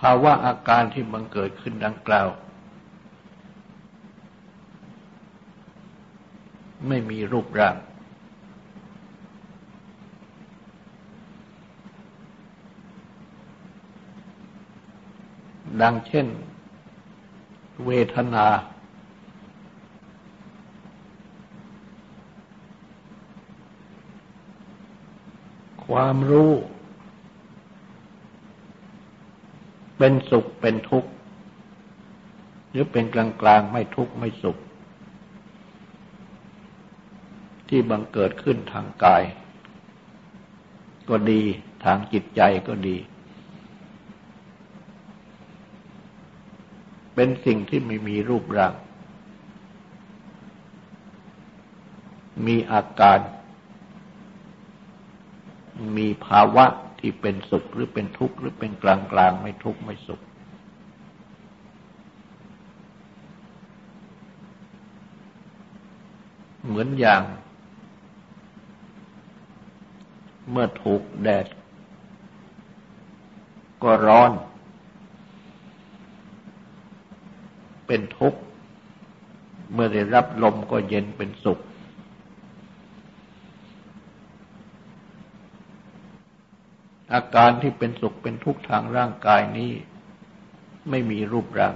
ภาวะอาการที่มันเกิดขึ้นดังกล่าว ไม่มีรูปร่าง ดังเช่น เวทนา ความรู้ เป็นสุขเป็นทุกข์ หรือเป็นกลางกลางไม่ทุกข์ไม่สุข ที่บังเกิดขึ้นทางกาย ก็ดีทางจิตใจก็ดี เป็นสิ่งที่ไม่มีรูปร่าง มีอาการ มีภาวะ ที่เป็นสุขหรือเป็นทุกข์หรือเป็นกลางกลางไม่ทุกข์ไม่สุข เหมือนอย่าง เมื่อถูกแดด ก็ร้อน เป็นทุกข์ เมื่อได้รับลมก็เย็นเป็นสุข อาการที่เป็นสุขเป็นทุกข์ทางร่างกายนี้ ไม่มีรูปร่าง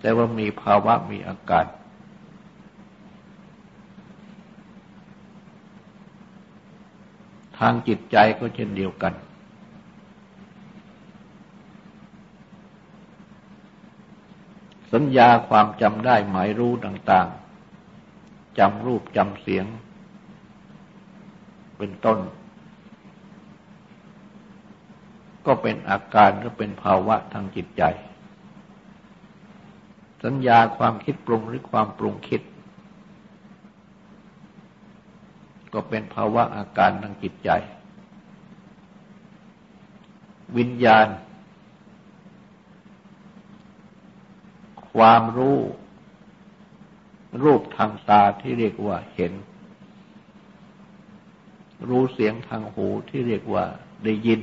แต่ว่ามีภาวะมีอาการทางจิตใจก็เช่นเดียวกัน สัญญาความจำได้หมายรู้ต่าง ๆจำรูปจำเสียง เป็นต้น ก็เป็นอาการหรือเป็นภาวะทางจิตใจ สัญญาความคิดปรุงหรือความปรุงคิด ก็เป็นภาวะอาการทางจิตใจ วิญญาณ ความรู้ รูปทางตาที่เรียกว่าเห็น รู้เสียงทางหูที่เรียกว่าได้ยิน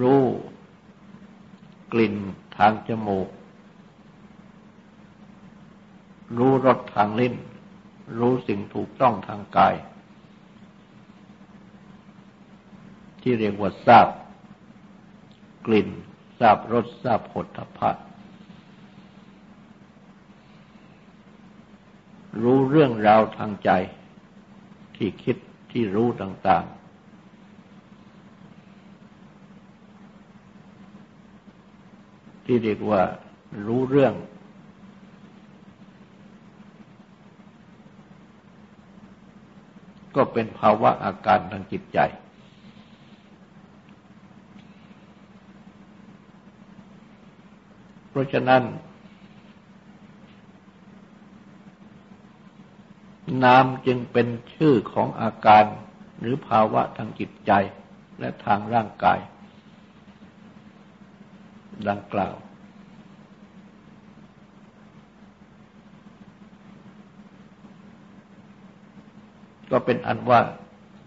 รู้ กลิ่นทางจมูก รู้รสทางลิ้น รู้สิ่งถูกต้องทางกาย ที่เรียกว่าทราบ กลิ่นทราบรสทราบผลทพะรู้เรื่องราวทางใจ ที่คิดที่รู้ต่างๆ ที่เรียกว่ารู้เรื่อง ก็เป็นภาวะอาการทางจิตใจ เพราะฉะนั้น นามจึงเป็นชื่อของอาการหรือภาวะทางจิตใจและทางร่างกาย ดังกล่าว ก็เป็นอันว่า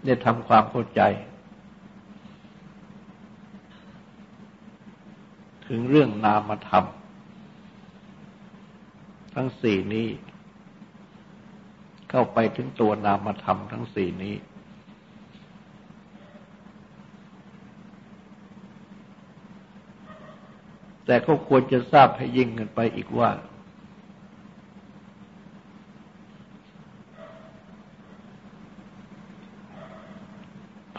ได้ทำความเข้าใจ ถึงเรื่องนามธรรม ทั้งสี่นี้ เข้าไปถึงตัวนามธรรมทั้งสี่นี้ แต่ก็ควรจะทราบให้ยิ่งกันไปอีกว่า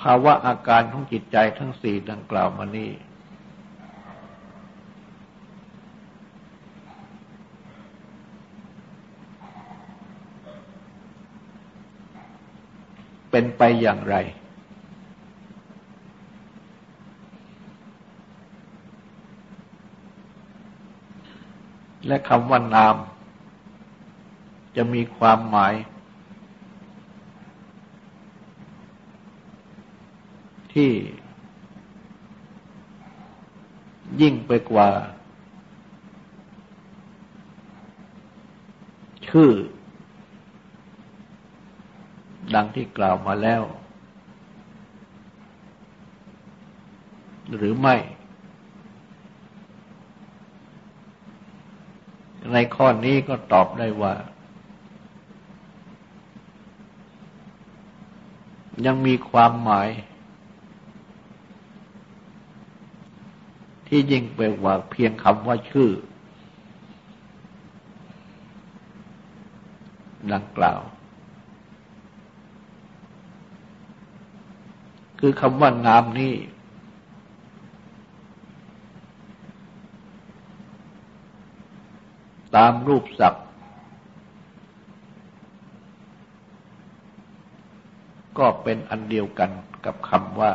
ภาวะอาการของจิตใจทั้งสี่ดังกล่าวมานี้เป็นไปอย่างไร และคำว่านาม จะมีความหมาย ที่ ยิ่งไปกว่า ชื่อ ดังที่กล่าวมาแล้ว หรือไม่ ในข้อนี้ก็ตอบได้ว่า ยังมีความหมาย ที่ยิ่งไปกว่าเพียงคำว่าชื่อ ดังกล่าว คือคำว่านามนี้ ตามรูปศัพท์ก็เป็นอันเดียวกันกับคำว่า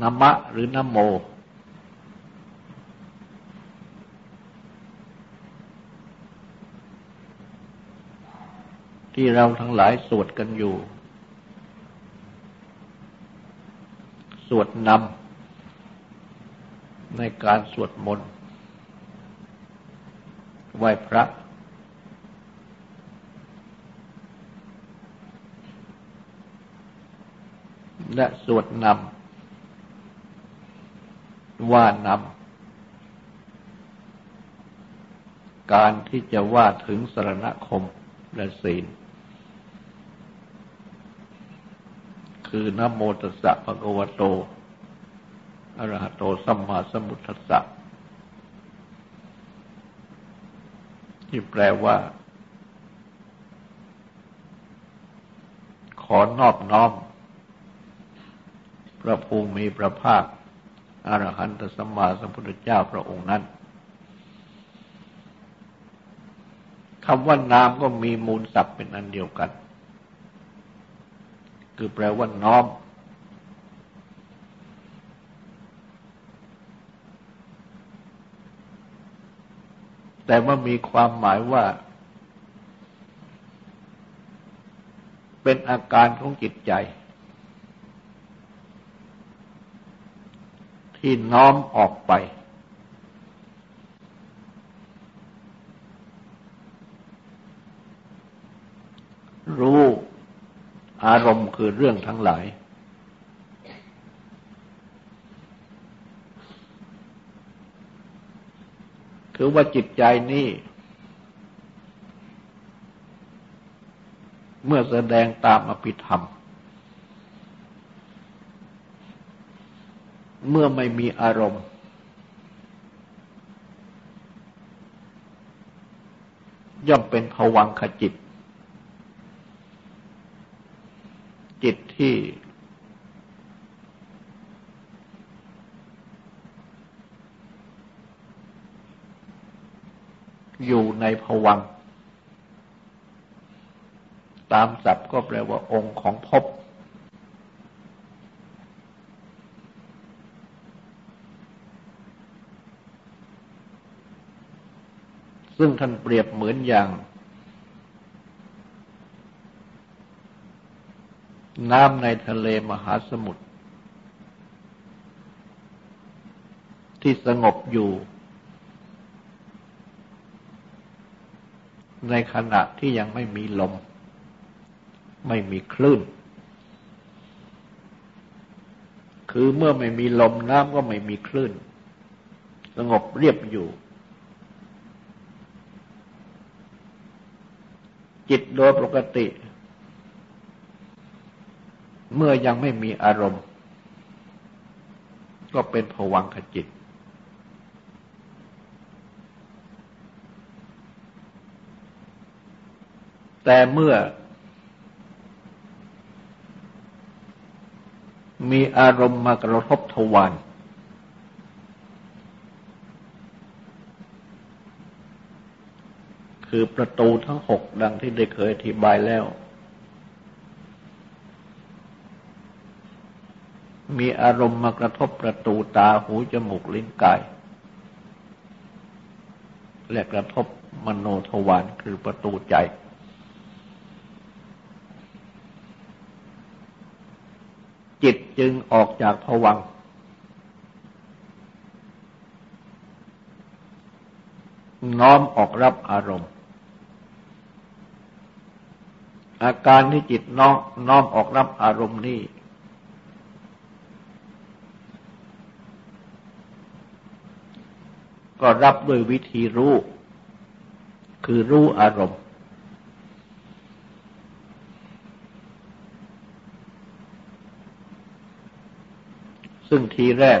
นามะหรือนโม ที่เราทั้งหลายสวดกันอยู่ สวดนำในการสวดมนต์ ไหว้พระ และสวดนำ ว่านำ การที่จะว่าถึงสรณคมและศีล คือนโมตัสสะภะคะวะโตอะระหะโตสัมมาสัมพุทธัสสะ ที่แปลว่า ขอนอบน้อม พระภูมิพระภาคอรหันตสัมมาสัมพุทธเจ้าพระองค์นั้นคำว่านามก็มีมูลศัพท์เป็นอันเดียวกัน คือแปลว่าน้อม แต่ว่ามีความหมายว่า เป็นอาการของจิตใจ ที่น้อมออกไป รู้อารมณ์คือเรื่องทั้งหลาย คือว่าจิตใจนี้ เมื่อแสดงตามอภิธรรม เมื่อไม่มีอารมณ์ ย่อมเป็นภวังขจิต จิตที่ อยู่ในภวังตามศัพท์ก็แปลว่าองค์ของภพซึ่งท่านเปรียบเหมือนอย่าง น้ำในทะเลมหาสมุทรที่สงบอยู่ ในขณะที่ยังไม่มีลม ไม่มีคลื่น คือเมื่อไม่มีลมน้ำก็ไม่มีคลื่น สงบเรียบอยู่ จิตโดยปกติ เมื่อยังไม่มีอารมณ์ ก็เป็นผวังขจิต แต่เมื่อ มีอารมณ์มากระทบทวารคือประตูทั้งหกดังที่ได้เคยอธิบายแล้ว มีอารมณ์มากระทบประตูตาหูจมูกลิ้นกาย และกระทบมโนทวารคือประตูใจ จึงออกจากผวังน้อมออกรับอารมณ์ อาการที่จิตน้อมน้อมออกรับอารมณ์นี้ก็รับด้วยวิธีรู้ คือรู้อารมณ์ ซึ่งทีแรก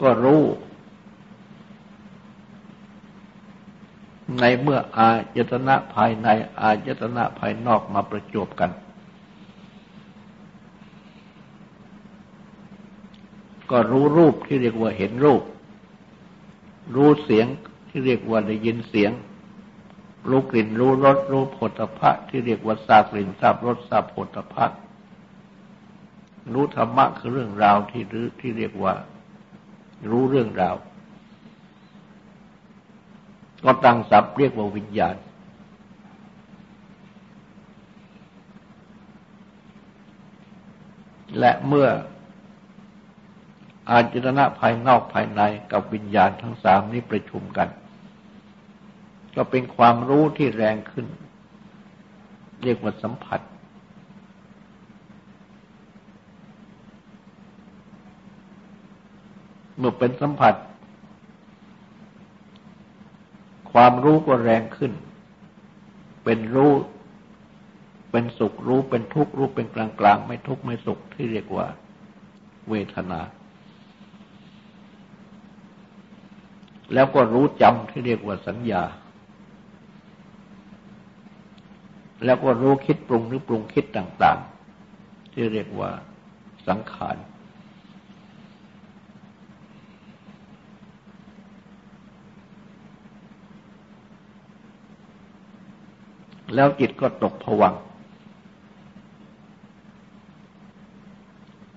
ก็รู้ ในเมื่ออายตนะภายใน อายตนะภายนอกมาประจบกัน ก็รู้รูปที่เรียกว่าเห็นรูป รู้เสียงที่เรียกว่าได้ยินเสียง รู้กลิ่นรู้รสรู้ผลพะที่เรียกว่าทราบกลิ่นทราบรสทราบผลพะรู้ธรรมะคือเรื่องราวที่รือที่เรียกว่า รู้เรื่องราว ก็ตั้งศัพท์เรียกว่าวิญญาณ และเมื่ออาจตนะภายนอกภายในกับวิญญาณทั้งสามนี้ประชุมกัน ก็เป็นความรู้ที่แรงขึ้น เรียกว่าสัมผัส เมื่อเป็นสัมผัส ความรู้ก็แรงขึ้น เป็นรู้ เป็นสุขรู้เป็นทุกข์รู้เป็นกลางกลางไม่ทุกข์ไม่สุขที่เรียกว่า เวทนา แล้วก็รู้จำที่เรียกว่าสัญญา แล้วก็รู้คิดปรุงหรือปรุงคิดต่าง ๆ ที่เรียกว่าสังขาร แล้วจิตก็ตกผวัง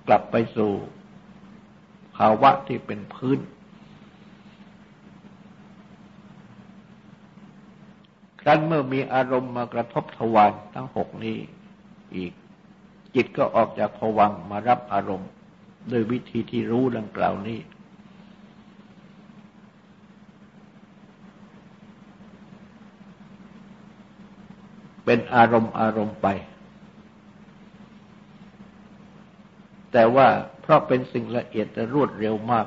กลับไปสู่ภาวะที่เป็นพื้น ครั้นเมื่อมีอารมณ์มากระทบทวารทั้งหกนี้อีก จิตก็ออกจากผวังมารับอารมณ์โดยวิธีที่รู้ดังกล่าวนี้ เป็นอารมณ์อารมณ์ไป แต่ว่าเพราะเป็นสิ่งละเอียดและรวดเร็วมาก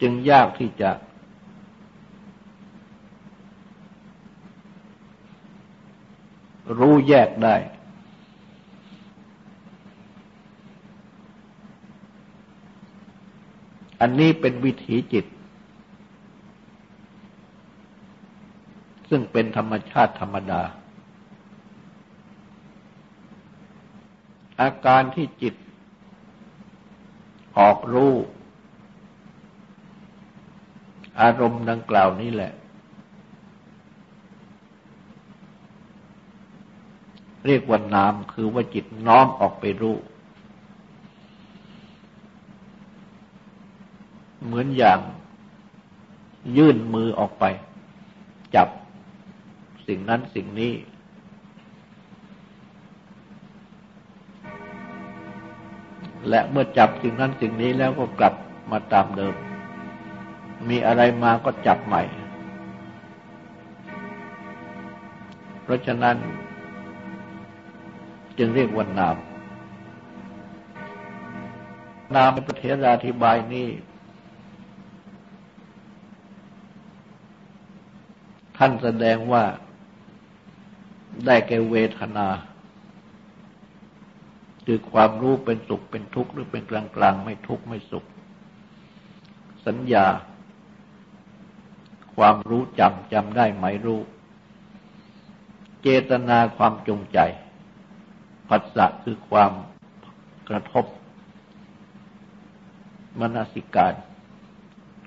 จึงยากที่จะ รู้แยกได้ อันนี้เป็นวิถีจิต ซึ่งเป็นธรรมชาติธรรมดา อาการที่จิตออกรู้ อารมณ์ดังกล่าวนี้แหละ เรียกว่านามคือว่าจิตน้อมออกไปรู้ เหมือนอย่างยื่นมือออกไป จับสิ่งนั้นสิ่งนี้ และเมื่อจับสิ่งนั้นสิ่งนี้แล้วก็กลับมาตามเดิม มีอะไรมาก็จับใหม่ เพราะฉะนั้น จึงเรียกว่านาม นามในประเทศราธิบายนี้ ท่านแสดงว่าได้แก่เวทนา คือความรู้เป็นสุขเป็นทุกข์หรือเป็นกลางกลางไม่ทุกข์ไม่สุข สัญญา ความรู้จำจำได้ไหมรู้ เจตนาความจงใจผัสสะคือความกระทบ มนสิการ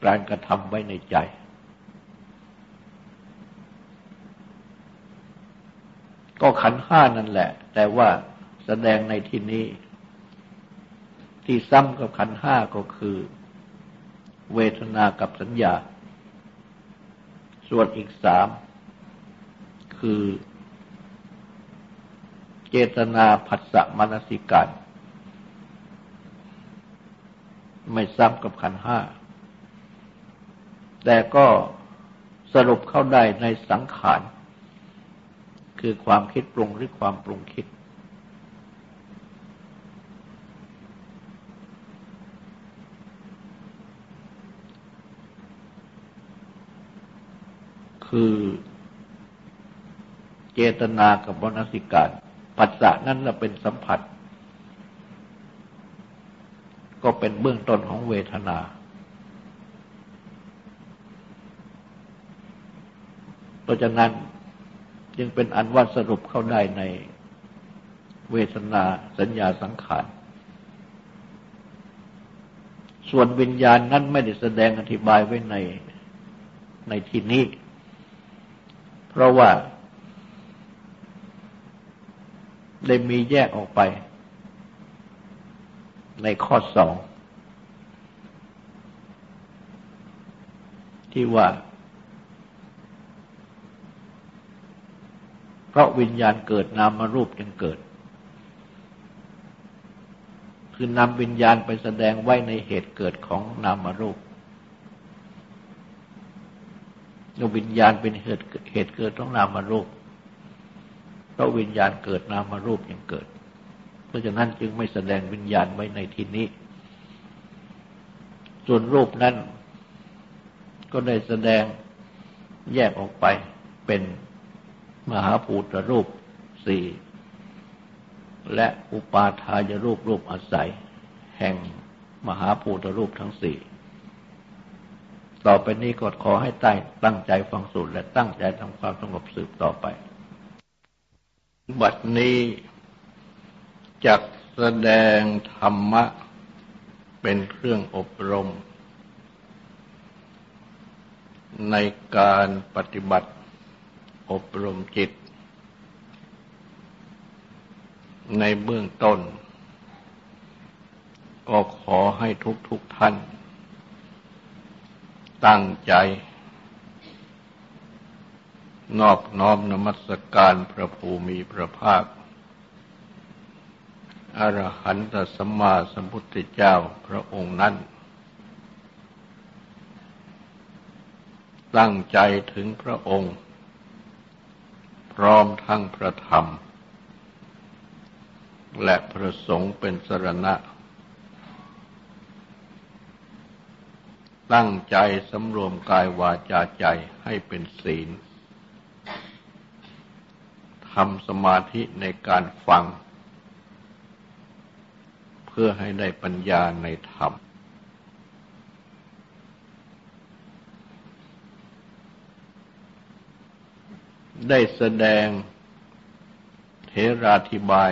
การกระทำไว้ในใจ ก็ขันห้านั่นแหละ แต่ว่าแสดงในที่นี้ ที่ซ้ำกับขันห้าก็คือ เวทนากับสัญญา ส่วนอีกสามคือ เจตนาผัสสะมนสิการ ไม่ซ้ำกับขันห้า แต่ก็สรุปเข้าได้ในสังขาร คือความคิดปรุงหรือความปรุงคิด คือเจตนากับวนสิการปัสสะนั้นเราเป็นสัมผัส ก็เป็นเบื้องต้นของเวทนา เพราะฉะนั้นจึงเป็นอันว่าสรุปเข้าได้ในเวทนาสัญญาสังขาร ส่วนวิญญาณนั้นไม่ได้แสดงอธิบายไว้ในในที่นี้ ราะว่าได้มีแยกออกไปในข้อสองที่ว่า เพราะวิญญาณเกิดนามารูปจึงเกิด คือนำวิญญาณไปแสดงไว้ในเหตุเกิดของนามารูป วิญญาณเป็นเหตุเหตุเกิดของนามารูปเพราะวิญญาณเกิดนามารูปยังเกิด เพราะฉะนั้นจึงไม่แสดงวิญญาณไว้ในที่นี้ ส่วนรูปนั้น ก็ได้แสดงแยกออกไปเป็นมหาภูตรูปสี่และอุปาทายรูปรูปอาศัย แห่งมหาภูตรูปทั้งสี่ ต่อไปนี้ก็ขอให้ตั้งใจฟังสูตรและตั้งใจทำความสงบสืบต่อไป บัดนี้จักแสดงธรรมะเป็นเครื่องอบรม ในการปฏิบัติอบรมจิต ในเบื้องต้น ก็ขอให้ทุกทุกท่าน ตั้งใจ นอบน้อมนมัสการพระภูมิพระภาค อรหันตสัมมาสัมพุทธเจ้าพระองค์นั้น ตั้งใจถึงพระองค์ พร้อมทั้งพระธรรม และพระสงฆ์เป็นสรณะ ตั้งใจสำรวมกายวาจาใจให้เป็นศีล ทำสมาธิในการฟัง เพื่อให้ได้ปัญญาในธรรม ได้แสดงเทราธิบาย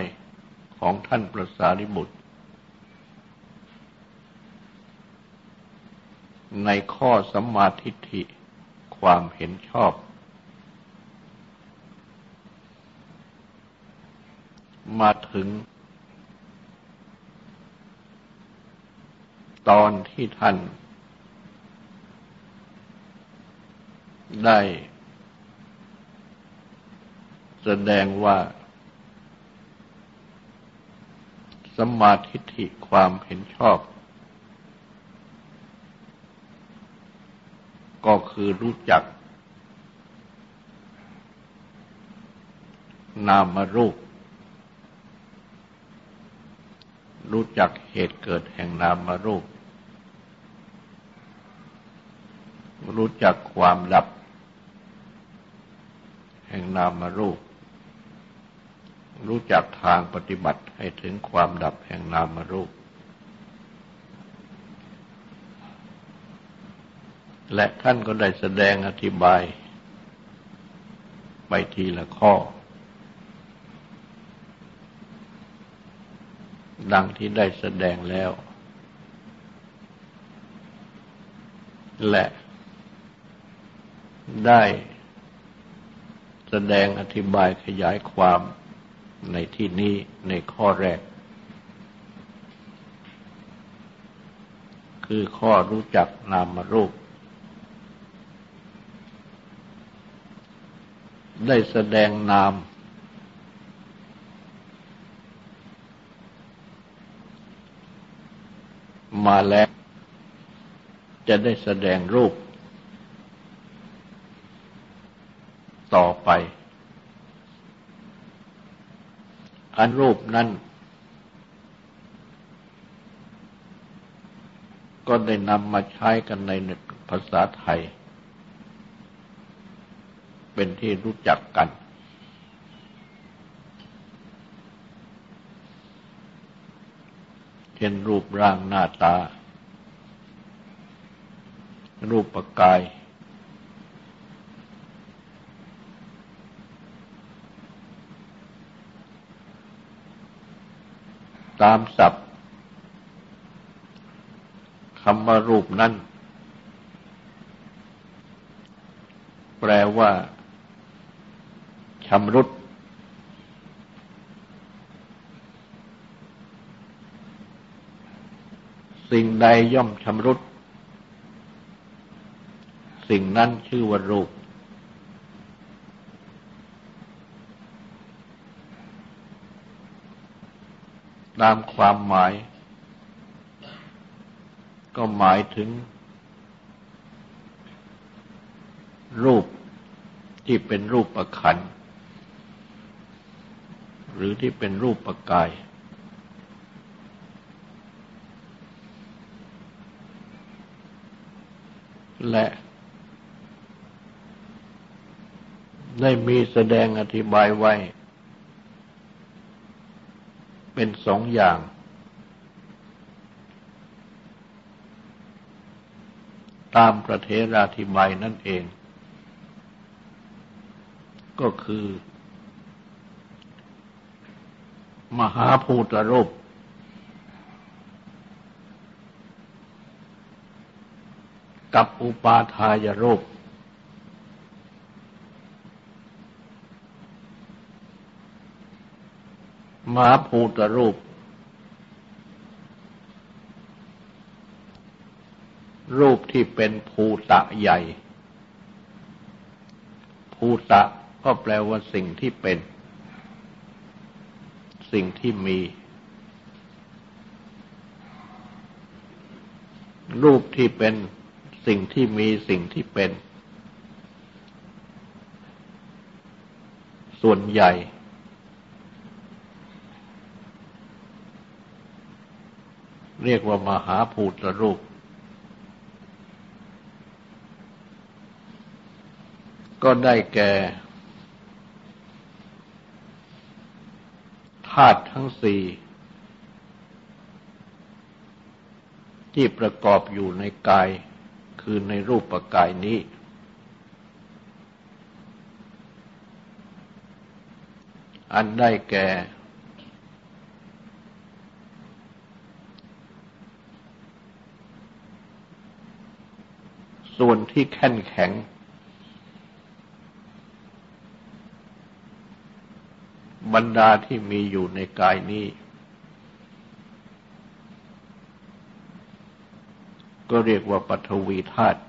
ของท่านประสาริบุตร ในข้อสัมมาทิฏฐิความเห็นชอบ มาถึง ตอนที่ท่าน ได้ แสดงว่าสมาธิฐิความเห็นชอบ ก็คือรู้จัก นามรูป รู้จักเหตุเกิดแห่งนามรูป รู้จักความดับ แห่งนามรูป รู้จักทางปฏิบัติให้ถึงความดับแห่งนามรูป และท่านก็ได้แสดงอธิบาย ไปทีละข้อ ดังที่ได้แสดงแล้ว และได้แสดงอธิบายขยายความในที่นี้ในข้อแรก คือข้อรู้จักนามรูป ได้แสดงนาม มาแล้ว จะได้แสดงรูป ต่อไป อันรูปนั้นก็ได้นำมาใช้กันในภาษาไทย เป็นที่รู้จักกัน เช่นรูปร่างหน้าตา รูปปกาย ตามศัพท์คำว่ารูปนั้นแปลว่า ชำรุด สิ่งใดย่อมชำรุด สิ่งนั้นชื่อว่ารูป ตามความหมาย ก็หมายถึง รูปที่เป็นรูปประคัน หรือที่เป็นรูปปกาย และได้มีแสดงอธิบายไว้ เป็นสองอย่าง ตามประเทราธิบายนั่นเอง ก็คือ มหาภูตรูป กับอุปาทายรูป มหาภูตรูป รูปที่เป็นภูตะใหญ่ ภูตะก็แปลว่าสิ่งที่เป็น สิ่งที่มี รูปที่เป็นสิ่งที่มีสิ่งที่เป็น ส่วนใหญ่ เรียกว่ามหาภูตรูป ก็ได้แก่ ธาตุทั้งสี่ที่ประกอบอยู่ในกายคือในรูปปกายนี้ อันได้แก่ส่วนที่แข็งแข็ง บรรดาที่มีอยู่ในกายนี้ ก็เรียกว่าปฐวีธาตุ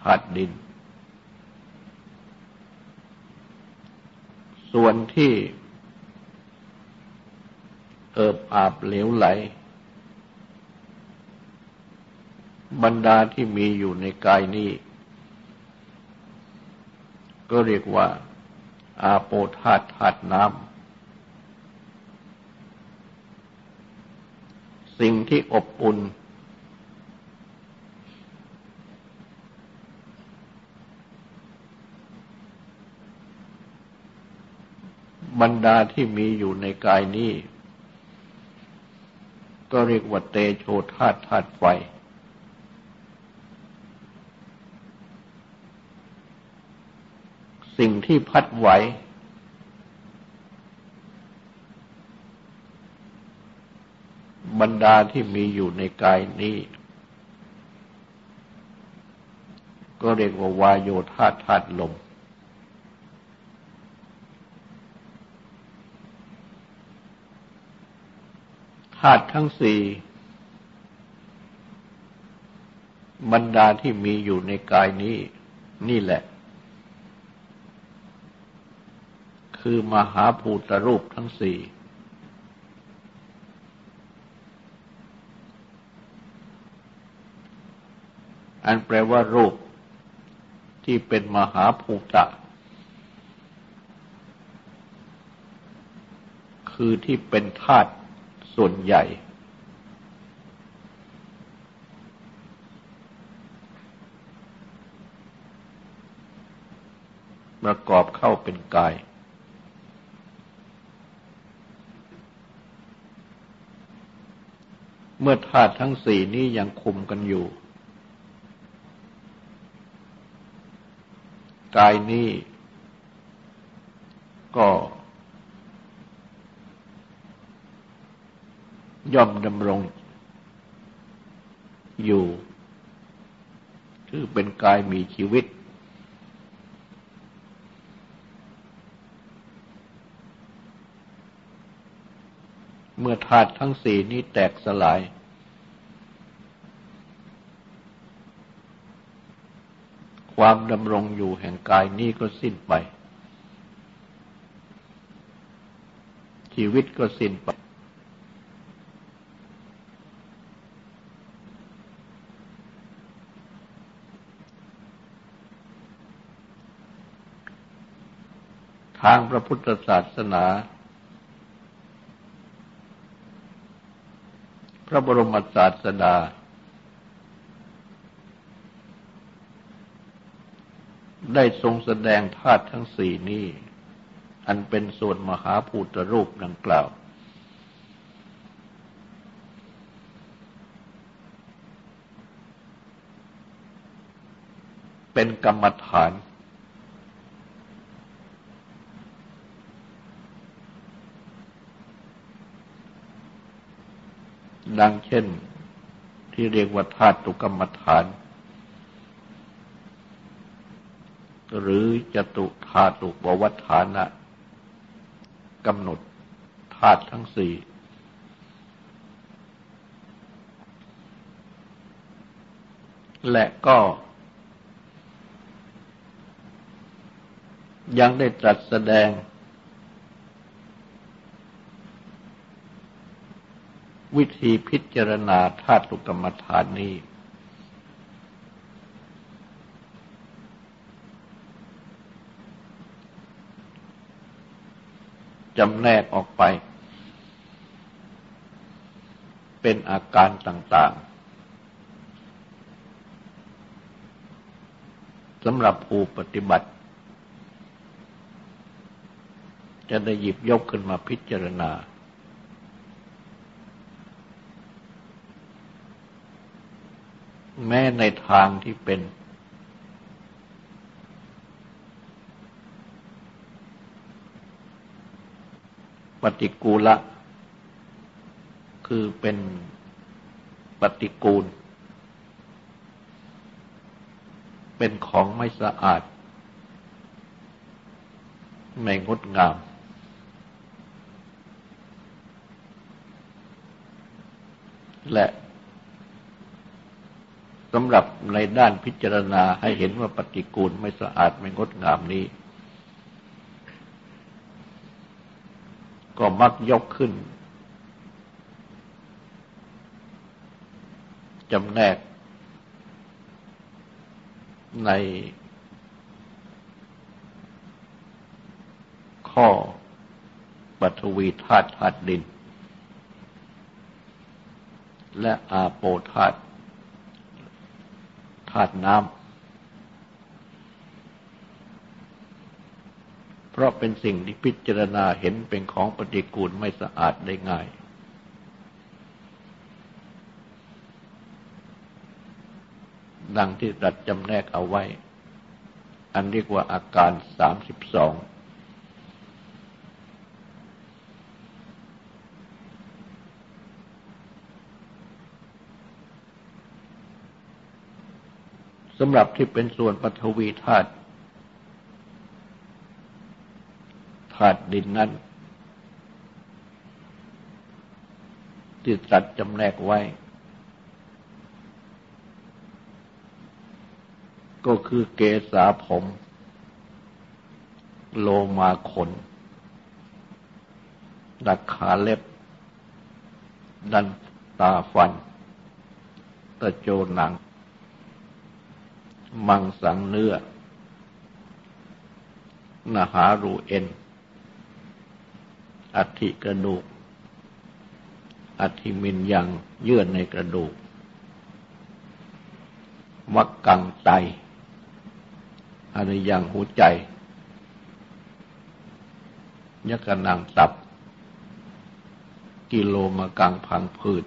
ธาตุดิน ส่วนที่เอิบอาบเหลวไหล บรรดาที่มีอยู่ในกายนี้ ก็เรียกว่าอาโปธาตุธาตุน้ำ สิ่งที่อบอุ่น บรรดาที่มีอยู่ในกายนี้ ก็เรียกว่าเตโชธาตุธาตุไฟ สิ่งที่พัดไหว บรรดาที่มีอยู่ในกายนี้ ก็เรียกว่าวายโยธาธาตุลม ธาตุทั้งสี่บรรดาที่มีอยู่ในกายนี้ นี่แหละ คือมหาภูตรูปทั้งสี่ อันแปลว่ารูปที่เป็นมหาภูตะคคือที่เป็นธาตุส่วนใหญ่ ประกอบเข้าเป็นกาย เมื่อธาตุทั้งสี่นี้ยังคุมกันอยู่ กายนี้ ก็ย่อมดำรงอยู่ คือเป็นกายมีชีวิต เมื่อธาตุทั้งสี่นี้แตกสลาย ความดำรงอยู่แห่งกายนี้ก็สิ้นไป ชีวิตก็สิ้นไป ทางพระพุทธศาสนา พระบรมศาสดา ได้ทรงแสดงธาตุทั้งสี่นี้ อันเป็นส่วนมหาภูตรูปดังกล่าว เป็นกรรมฐาน ดังเช่นที่เรียกว่าธาตุกรรมฐาน หรือจตุธาตุปวัฏฐานะกำหนดธาตุทั้งสี่ และก็ยังได้ตรัสแสดง วิธีพิจารณาธาตุกรรมฐานนี้ จำแนกออกไป เป็นอาการต่าง ๆสำหรับผู้ปฏิบัติ จะได้หยิบยกขึ้นมาพิจารณา แม้ในทางที่เป็น ฏิกูละ คือเป็นปฏิกูล เป็นของไม่สะอาด ไม่งดงาม และสำหรับในด้านพิจารณาให้เห็นว่าปฏิกูลไม่สะอาดไม่งดงามนี้ ก็มักยกขึ้นจำแนก ในข้อปฐวีธาตุธาตุดิน และอาโปธาตุธาตุน้ำ เพราะเป็นสิ่งที่พิจารณาเห็นเป็นของปฏิกูลไม่สะอาดได้ง่าย ดังที่ตัดจำแนกเอาไว้ อันเรียกว่าอาการสามสิบสองสำหรับที่เป็นส่วนปฐวีธาตุ ธาตุดินนั้น ที่ตัดจำแนกไว้ ก็คือเกษาผม โลมาขนดักขาเล็บ ดันตาฟัน ตะโจหนัง มังสังเนื้อ นหารูเอ็น อัฐิกระดูก อัฐิมินยังเยื่อในกระดูกมักกังไตอะไรยังหัวใจ ยกระนางตับ กิโลมากังพังผืด